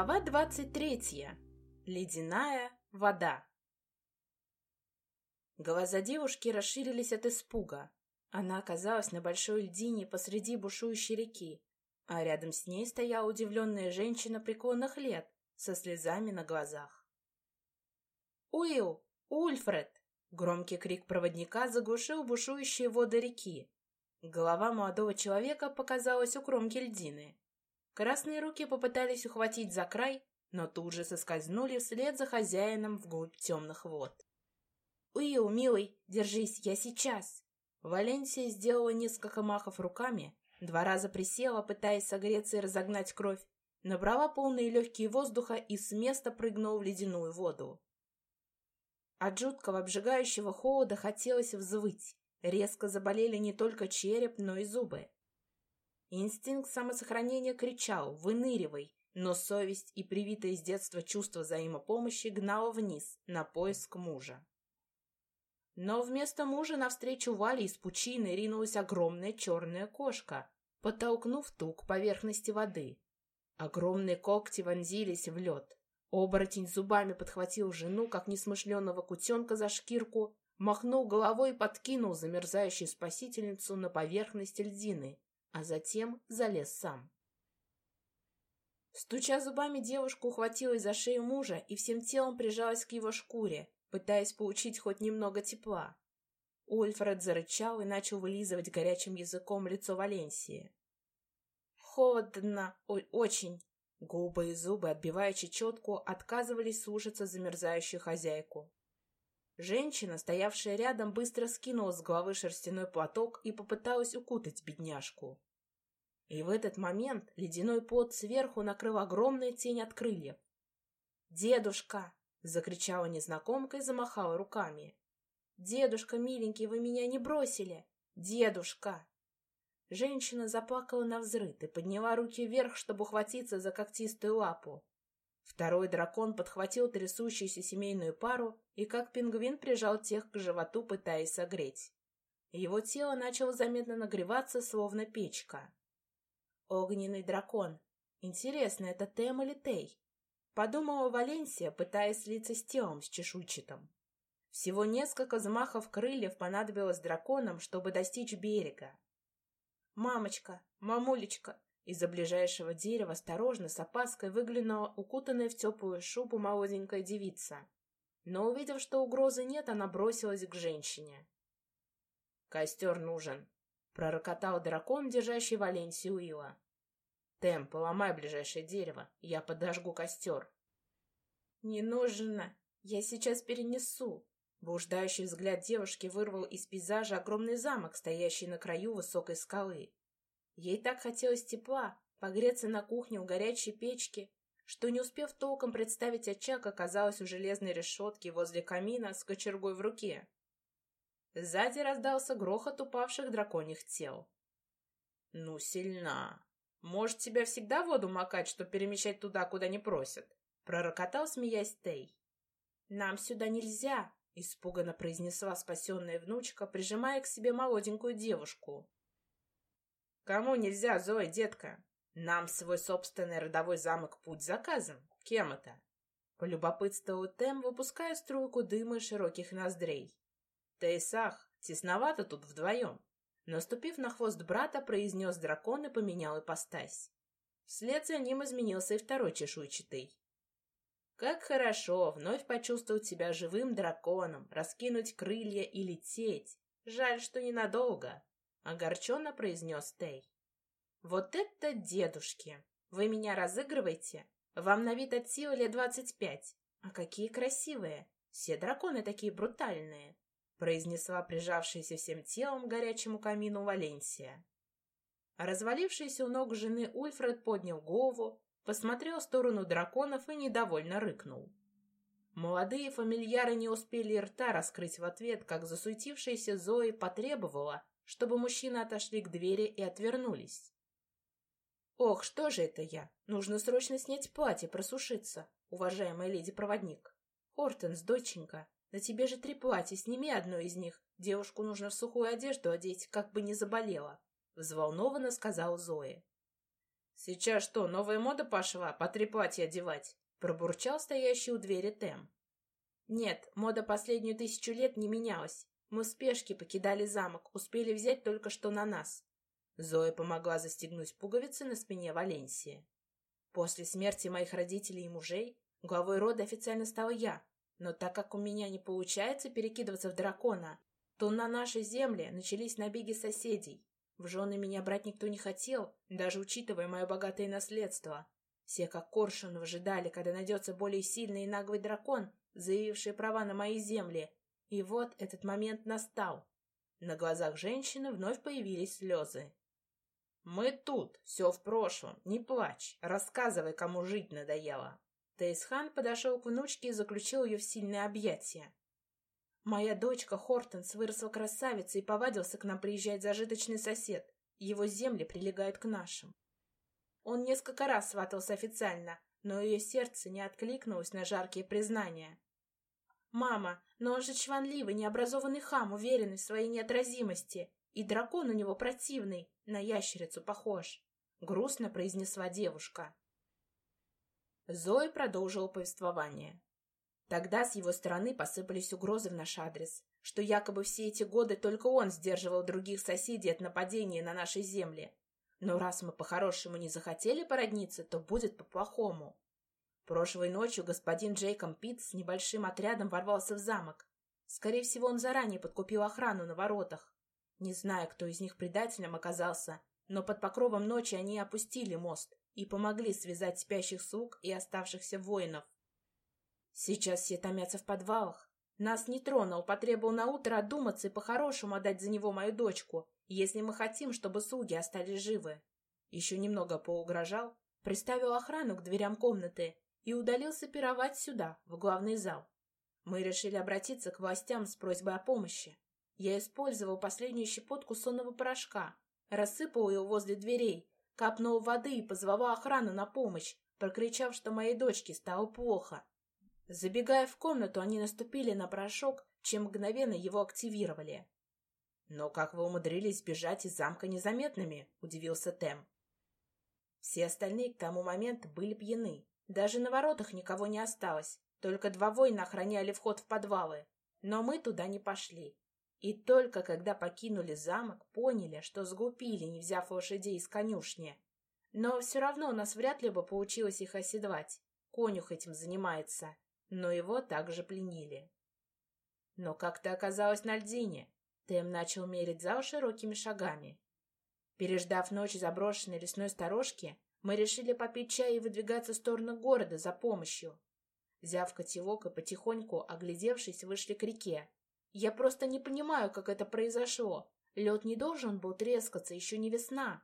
Глава 23. Ледяная вода. Глаза девушки расширились от испуга. Она оказалась на большой льдине посреди бушующей реки, а рядом с ней стояла удивленная женщина преклонных лет со слезами на глазах. «Уилл! Ульфред!» Громкий крик проводника заглушил бушующие воды реки. Голова молодого человека показалась у кромки льдины. Красные руки попытались ухватить за край, но тут же соскользнули вслед за хозяином вглубь темных вод. «Уилл, милый, держись, я сейчас!» Валенсия сделала несколько махов руками, два раза присела, пытаясь согреться и разогнать кровь, набрала полные легкие воздуха и с места прыгнула в ледяную воду. От жуткого обжигающего холода хотелось взвыть. Резко заболели не только череп, но и зубы. Инстинкт самосохранения кричал «Выныривай!», но совесть и привитое с детства чувство взаимопомощи гнало вниз, на поиск мужа. Но вместо мужа навстречу Вале из пучины ринулась огромная черная кошка, подтолкнув ту к поверхности воды. Огромные когти вонзились в лед. Оборотень зубами подхватил жену, как несмышленного кутенка за шкирку, махнул головой и подкинул замерзающую спасительницу на поверхность льдины, а затем залез сам. Стуча зубами, девушка ухватилась за шею мужа и всем телом прижалась к его шкуре, пытаясь получить хоть немного тепла. Ульфред зарычал и начал вылизывать горячим языком лицо Валенсии. «Холодно, ой, очень!» Губы и зубы, отбивая чечетку, отказывались слушаться замерзающую хозяйку. Женщина, стоявшая рядом, быстро скинула с головы шерстяной платок и попыталась укутать бедняжку. И в этот момент ледяной пот сверху накрыл огромная тень от крыльев. «Дедушка!» — закричала незнакомка и замахала руками. «Дедушка, миленький, вы меня не бросили! Дедушка!» Женщина заплакала на взрыд и подняла руки вверх, чтобы ухватиться за когтистую лапу. Второй дракон подхватил трясущуюся семейную пару и как пингвин прижал тех к животу, пытаясь согреть. Его тело начало заметно нагреваться, словно печка. Огненный дракон. Интересно, это Тем или Тей? Подумала Валенсия, пытаясь слиться с телом, с чешуйчатым. Всего несколько взмахов крыльев понадобилось драконам, чтобы достичь берега. «Мамочка! Мамулечка! Из-за ближайшего дерева осторожно, с опаской выглянула укутанная в теплую шубу молоденькая девица. Но, увидев, что угрозы нет, она бросилась к женщине. «Костер нужен», — пророкотал дракон, держащий Валенсию Уилла. «Тем, поломай ближайшее дерево, я подожгу костер». «Не нужно, я сейчас перенесу». Блуждающий взгляд девушки вырвал из пейзажа огромный замок, стоящий на краю высокой скалы. Ей так хотелось тепла, погреться на кухне у горячей печки, что, не успев толком представить очаг, оказалась у железной решетки возле камина с кочергой в руке. Сзади раздался грохот упавших драконьих тел. «Ну, сильна. Может, тебя всегда воду макать, чтобы перемещать туда, куда не просят?» Пророкотал, смеясь Тей. «Нам сюда нельзя!» — испуганно произнесла спасенная внучка, прижимая к себе молоденькую девушку. Кому нельзя, Зоя, детка? Нам свой собственный родовой замок путь заказан. Кем это? Полюбопытствовал Тем, выпуская струйку дыма из широких ноздрей. Тейсах, тесновато тут вдвоем. Наступив на хвост брата, произнес дракон и поменял ипостась. Вслед за ним изменился и второй чешуйчатый. Как хорошо вновь почувствовать себя живым драконом, раскинуть крылья и лететь. Жаль, что ненадолго. — огорченно произнес Тей. «Вот это дедушки! Вы меня разыгрываете? Вам на вид от силы лет двадцать пять. А какие красивые! Все драконы такие брутальные!» произнесла прижавшаяся всем телом к горячему камину Валенсия. Развалившийся у ног жены Ульфред поднял голову, посмотрел в сторону драконов и недовольно рыкнул. Молодые фамильяры не успели рта раскрыть в ответ, как засуетившаяся Зои потребовала, чтобы мужчины отошли к двери и отвернулись. «Ох, что же это я? Нужно срочно снять платье, просушиться, уважаемая леди-проводник. Хортенс, доченька, на тебе же три платья, сними одно из них. Девушку нужно в сухую одежду одеть, как бы не заболела», — взволнованно сказал Зоя. «Сейчас что, новая мода пошла? По три платья одевать?» Пробурчал стоящий у двери Тем. «Нет, мода последнюю тысячу лет не менялась. Мы в спешке покидали замок, успели взять только что на нас». Зоя помогла застегнуть пуговицы на спине Валенсии. После смерти моих родителей и мужей главой рода официально стал я, но так как у меня не получается перекидываться в дракона, то на нашей земле начались набеги соседей. В жены меня брать никто не хотел, даже учитывая мое богатое наследство. Все как коршун выжидали, когда найдется более сильный и наглый дракон, заявивший права на мои земли. И вот этот момент настал. На глазах женщины вновь появились слезы. «Мы тут, все в прошлом, не плачь, рассказывай, кому жить надоело». Тейсхан подошел к внучке и заключил ее в сильное объятие. Моя дочка Хортенс выросла красавицей и повадился к нам приезжать зажиточный сосед. Его земли прилегают к нашим. Он несколько раз сватался официально, но ее сердце не откликнулось на жаркие признания. «Мама, но он же чванливый, необразованный хам, уверенный в своей неотразимости. И дракон у него противный, на ящерицу похож», — грустно произнесла девушка. Зоя продолжила повествование. Тогда с его стороны посыпались угрозы в наш адрес, что якобы все эти годы только он сдерживал других соседей от нападения на нашей земле. Но раз мы по-хорошему не захотели породниться, то будет по-плохому. Прошлой ночью господин Джейком Питт с небольшим отрядом ворвался в замок. Скорее всего, он заранее подкупил охрану на воротах. Не знаю, кто из них предателем оказался, но под покровом ночи они опустили мост и помогли связать спящих слуг и оставшихся воинов. Сейчас все томятся в подвалах. Нас не тронул, потребовал на утро одуматься и по-хорошему отдать за него мою дочку, если мы хотим, чтобы слуги остались живы. Еще немного поугрожал, приставил охрану к дверям комнаты и удалился пировать сюда, в главный зал. Мы решили обратиться к властям с просьбой о помощи. Я использовал последнюю щепотку сонного порошка, рассыпал его возле дверей, капнул воды и позвал охрану на помощь, прокричав, что моей дочке стало плохо. Забегая в комнату, они наступили на порошок, чем мгновенно его активировали. «Но как вы умудрились сбежать из замка незаметными?» — удивился Тем. Все остальные к тому моменту были пьяны. Даже на воротах никого не осталось, только два воина охраняли вход в подвалы. Но мы туда не пошли. И только когда покинули замок, поняли, что сгупили, не взяв лошадей из конюшни. Но все равно у нас вряд ли бы получилось их оседлать. Конюх этим занимается но его также пленили. Но как ты оказалась на льдине? Тэм начал мерить зал широкими шагами. Переждав ночь заброшенной лесной сторожки, мы решили попить чай и выдвигаться в сторону города за помощью. Взяв котелок и потихоньку, оглядевшись, вышли к реке. Я просто не понимаю, как это произошло. Лед не должен был трескаться, еще не весна.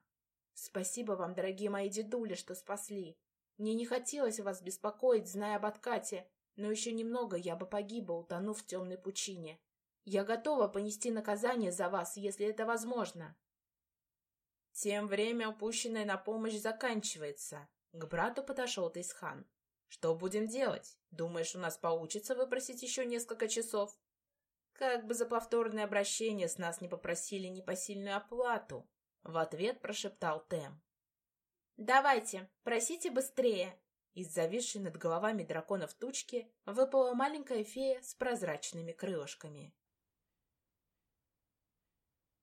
Спасибо вам, дорогие мои дедули, что спасли. Мне не хотелось вас беспокоить, зная об откате, но еще немного я бы погибла, утонув в темной пучине. Я готова понести наказание за вас, если это возможно. Тем время упущенное на помощь заканчивается. К брату подошел Тайсхан. Что будем делать? Думаешь, у нас получится выпросить еще несколько часов? Как бы за повторное обращение с нас не попросили непосильную оплату. В ответ прошептал Тем. «Давайте, просите быстрее!» Из зависшей над головами драконов тучки выпала маленькая фея с прозрачными крылышками.